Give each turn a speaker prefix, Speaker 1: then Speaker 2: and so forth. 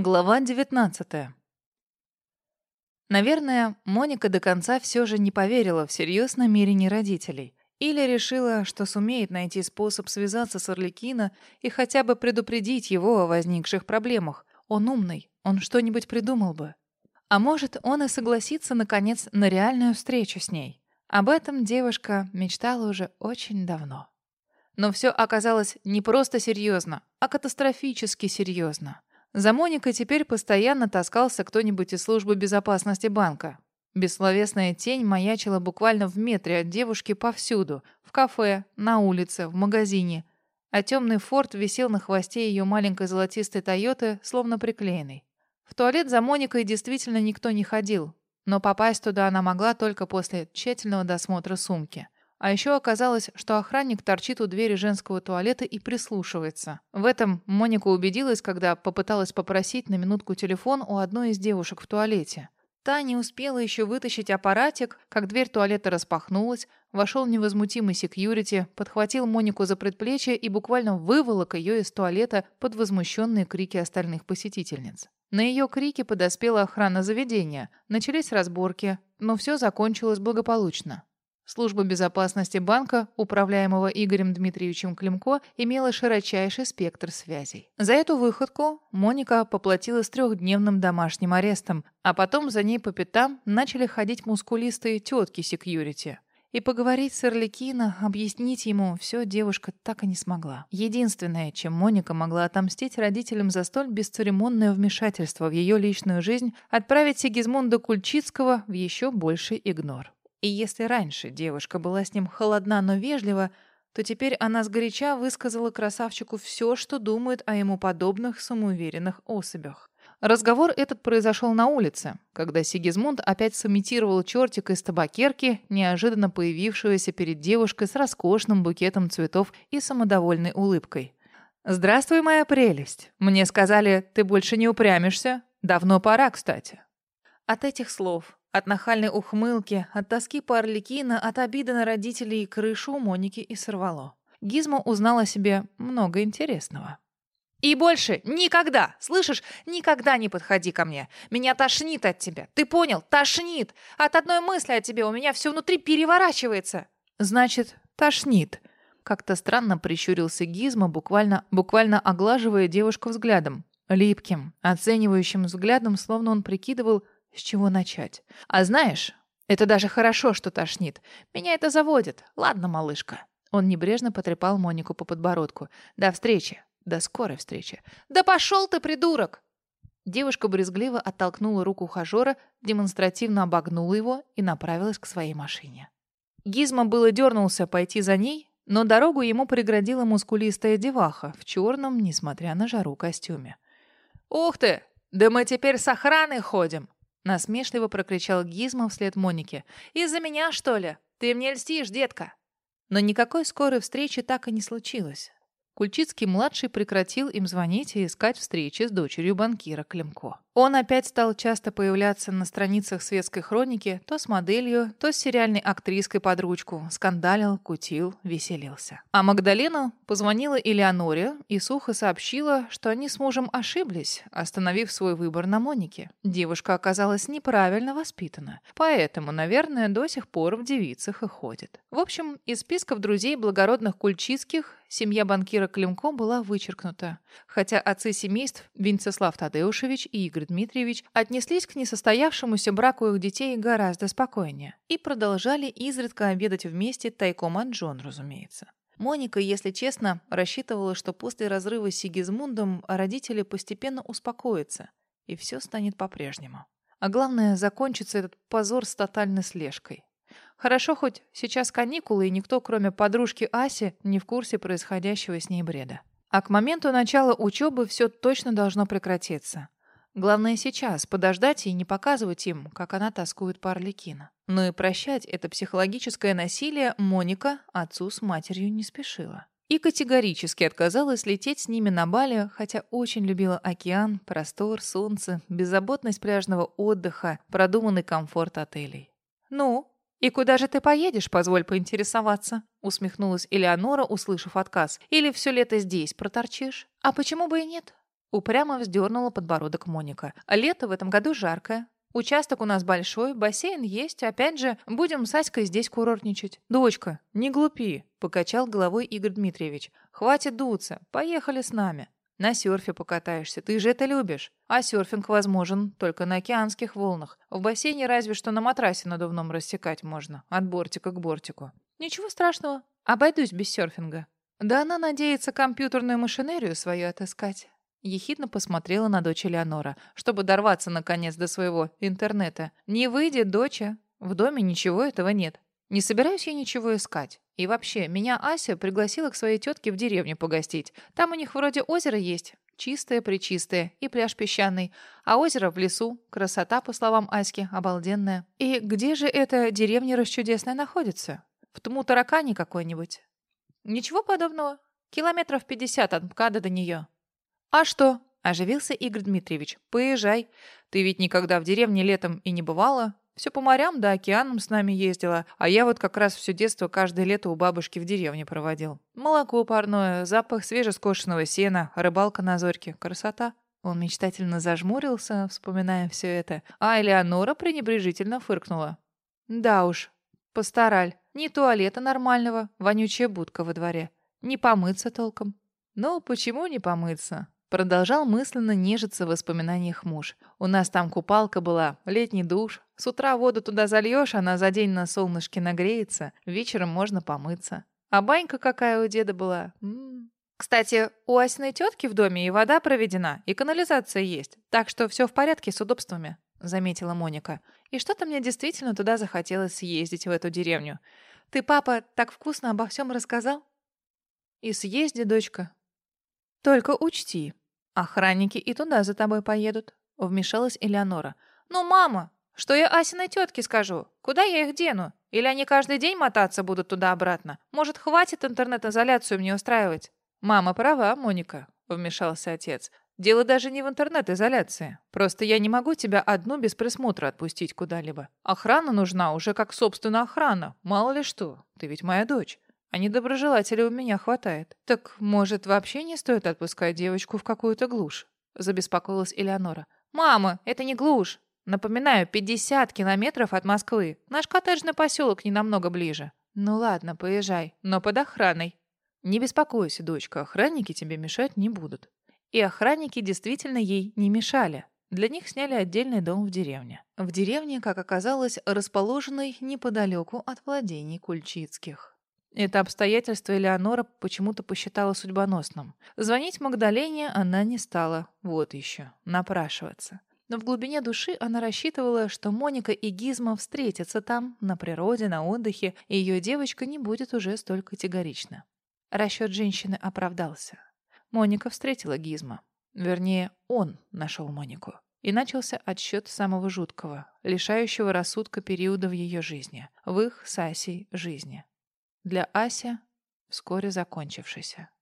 Speaker 1: Глава 19. Наверное, Моника до конца все же не поверила в серьез намерения родителей. Или решила, что сумеет найти способ связаться с Орликино и хотя бы предупредить его о возникших проблемах. Он умный, он что-нибудь придумал бы. А может, он и согласится, наконец, на реальную встречу с ней. Об этом девушка мечтала уже очень давно. Но все оказалось не просто серьезно, а катастрофически серьезно. За Моникой теперь постоянно таскался кто-нибудь из службы безопасности банка. Бессловесная тень маячила буквально в метре от девушки повсюду. В кафе, на улице, в магазине. А темный форт висел на хвосте ее маленькой золотистой Тойоты, словно приклеенный. В туалет за Моникой действительно никто не ходил. Но попасть туда она могла только после тщательного досмотра сумки. А еще оказалось, что охранник торчит у двери женского туалета и прислушивается. В этом Моника убедилась, когда попыталась попросить на минутку телефон у одной из девушек в туалете. Та не успела еще вытащить аппаратик, как дверь туалета распахнулась, вошел невозмутимый секьюрити, подхватил Монику за предплечье и буквально выволок ее из туалета под возмущенные крики остальных посетительниц. На ее крики подоспела охрана заведения, начались разборки, но все закончилось благополучно. Служба безопасности банка, управляемого Игорем Дмитриевичем Климко, имела широчайший спектр связей. За эту выходку Моника поплатилась трехдневным домашним арестом, а потом за ней по пятам начали ходить мускулистые тетки секьюрити. И поговорить с Орликино, объяснить ему все девушка так и не смогла. Единственное, чем Моника могла отомстить родителям за столь бесцеремонное вмешательство в ее личную жизнь, отправить Сигизмунда Кульчицкого в еще больший игнор. И если раньше девушка была с ним холодна, но вежлива, то теперь она сгоряча высказала красавчику все, что думает о ему подобных самоуверенных особях. Разговор этот произошел на улице, когда Сигизмунд опять сымитировал чертик из табакерки, неожиданно появившегося перед девушкой с роскошным букетом цветов и самодовольной улыбкой. «Здравствуй, моя прелесть. Мне сказали, ты больше не упрямишься. Давно пора, кстати». От этих слов от нахальной ухмылки, от тоски по Орликина, от обиды на родителей и крышу у Моники и сорвало. Гизмо узнала себе много интересного. «И больше никогда, слышишь, никогда не подходи ко мне. Меня тошнит от тебя. Ты понял? Тошнит. От одной мысли о тебе у меня все внутри переворачивается». «Значит, тошнит». Как-то странно прищурился Гизмо, буквально, буквально оглаживая девушку взглядом. Липким, оценивающим взглядом, словно он прикидывал, с чего начать? А знаешь, это даже хорошо, что тошнит. Меня это заводит. Ладно, малышка. Он небрежно потрепал Монику по подбородку. До встречи. До скорой встречи. Да пошел ты, придурок! Девушка брезгливо оттолкнула руку ухажера, демонстративно обогнула его и направилась к своей машине. Гизмо было дернулся пойти за ней, но дорогу ему преградила мускулистая деваха в черном, несмотря на жару, костюме. «Ух ты! Да мы теперь с охраной ходим!» Насмешливо прокричал Гизмо вслед Монике. «Из-за меня, что ли? Ты мне льстишь, детка!» Но никакой скорой встречи так и не случилось. Кульчицкий-младший прекратил им звонить и искать встречи с дочерью банкира Климко. Он опять стал часто появляться на страницах светской хроники, то с моделью, то с сериальной актриской под ручку, скандалил, кутил, веселился. А Магдалена позвонила Элеоноре и сухо сообщила, что они с мужем ошиблись, остановив свой выбор на Монике. Девушка оказалась неправильно воспитана, поэтому, наверное, до сих пор в девицах и ходит. В общем, из списков друзей благородных кульчицких семья банкира Климко была вычеркнута, хотя отцы семейств Винцеслав Тадеушевич и Игорь Дмитриевич отнеслись к несостоявшемуся браку их детей гораздо спокойнее и продолжали изредка обедать вместе тайком от Джон, разумеется. Моника, если честно, рассчитывала, что после разрыва с Сигизмундом родители постепенно успокоятся, и все станет по-прежнему. А главное, закончится этот позор с тотальной слежкой. Хорошо хоть сейчас каникулы, и никто, кроме подружки Аси, не в курсе происходящего с ней бреда. А к моменту начала учебы все точно должно прекратиться. Главное сейчас подождать и не показывать им, как она тоскует по Орликина. Но и прощать это психологическое насилие Моника отцу с матерью не спешила. И категорически отказалась лететь с ними на Бали, хотя очень любила океан, простор, солнце, беззаботность пляжного отдыха, продуманный комфорт отелей. «Ну, и куда же ты поедешь, позволь поинтересоваться?» усмехнулась Элеонора, услышав отказ. «Или все лето здесь проторчишь? А почему бы и нет? Упрямо вздернула подбородок Моника. Лето в этом году жаркое. Участок у нас большой, бассейн есть. Опять же, будем с Аськой здесь курортничать. Дочка, не глупи, покачал головой Игорь Дмитриевич. Хватит дуться, поехали с нами. На серфе покатаешься, ты же это любишь. А серфинг возможен только на океанских волнах. В бассейне разве что на матрасе надувном рассекать можно, от бортика к бортику. Ничего страшного, обойдусь без серфинга. Да она надеется компьютерную машинерию свою отыскать. Ехидно посмотрела на дочь Элеонора, чтобы дорваться наконец до своего интернета. «Не выйдет, доча. В доме ничего этого нет. Не собираюсь я ничего искать. И вообще, меня Ася пригласила к своей тетке в деревню погостить. Там у них вроде озеро есть. Чистое-пречистое. И пляж песчаный. А озеро в лесу. Красота, по словам Аськи, обалденная. И где же эта деревня расчудесная находится? В Тму-Таракане какой-нибудь? Ничего подобного. Километров пятьдесят от МКАДа до нее. «А что?» – оживился Игорь Дмитриевич. «Поезжай. Ты ведь никогда в деревне летом и не бывала. Все по морям да океанам с нами ездила. А я вот как раз все детство каждое лето у бабушки в деревне проводил. Молоко парное, запах свежескошенного сена, рыбалка на зорьке. Красота». Он мечтательно зажмурился, вспоминая все это. А Элеонора пренебрежительно фыркнула. «Да уж, постараль. Ни туалета нормального, вонючая будка во дворе. Не помыться толком». «Ну, почему не помыться? Продолжал мысленно нежиться в воспоминаниях муж. «У нас там купалка была, летний душ. С утра воду туда зальешь, она за день на солнышке нагреется. Вечером можно помыться. А банька какая у деда была. М -м -м. Кстати, у Асиной тетки в доме и вода проведена, и канализация есть. Так что все в порядке с удобствами», — заметила Моника. «И что-то мне действительно туда захотелось съездить, в эту деревню. Ты, папа, так вкусно обо всем рассказал?» «И съезди, дочка», «Только учти, охранники и туда за тобой поедут», — вмешалась Элеонора. «Ну, мама, что я Асиной тетке скажу? Куда я их дену? Или они каждый день мотаться будут туда-обратно? Может, хватит интернет-изоляцию мне устраивать?» «Мама права, Моника», — вмешался отец. «Дело даже не в интернет-изоляции. Просто я не могу тебя одну без присмотра отпустить куда-либо. Охрана нужна уже как собственная охрана. Мало ли что, ты ведь моя дочь а недоброжелателей у меня хватает. Так, может, вообще не стоит отпускать девочку в какую-то глушь?» Забеспокоилась Элеонора. «Мама, это не глушь. Напоминаю, 50 километров от Москвы. Наш коттеджный поселок не намного ближе. Ну ладно, поезжай, но под охраной. Не беспокойся, дочка, охранники тебе мешать не будут. И охранники действительно ей не мешали. Для них сняли отдельный дом в деревне. В деревне, как оказалось, расположенной неподалеку от владений Кульчицких. Это обстоятельство Элеонора почему-то посчитала судьбоносным. Звонить Магдалене она не стала. Вот еще. Напрашиваться. Но в глубине души она рассчитывала, что Моника и Гизма встретятся там, на природе, на отдыхе, и ее девочка не будет уже столь категорична. Расчет женщины оправдался. Моника встретила Гизма. Вернее, он нашел Монику. И начался отсчет самого жуткого, лишающего рассудка периода в ее жизни, в их с Асей жизни для Ася вскоре закончившийся.